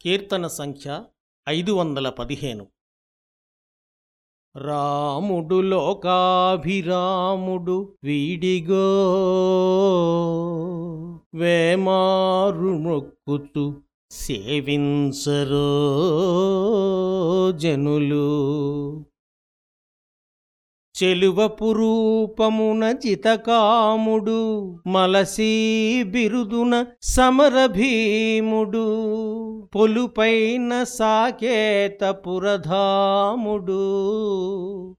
కీర్తన సంఖ్య ఐదు వందల పదిహేను. రాముడు లోకాభిరాముడు వీడిగో వేమారు మొక్కుతు సేవించరో జనులు. చెలువపు రూపమున జితకాముడు మలసీ బిరుదున సమరభీముడు పొలుపైన సాకేత పురధాముడు.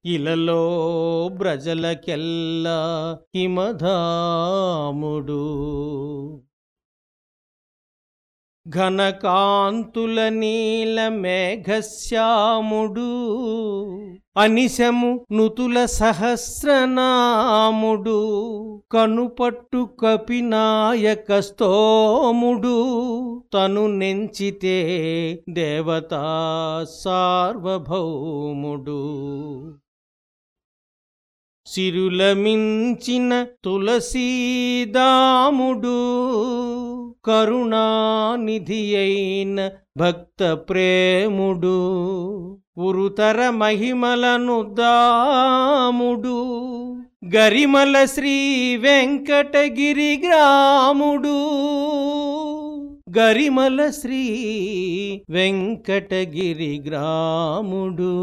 ఇలలో బ్రజలకెల్లా హిమధాముడు. ఘనకాంతుల నీల మేఘశ్యాముడు అనిశము నుతుల సహస్రనాముడు కనుపట్టు కపినాయక స్తోముడు తను నెంచితే దేవతా సార్వభౌముడు. సిరులమించిన తులసీదాముడు కరుణానిధి అయిన భక్త ప్రేముడు ఉరుతర మహిమలను దాముడు గరిమల శ్రీ వెంకటగిరి గ్రాముడు గరిమల శ్రీ వెంకటగిరి గ్రాముడు.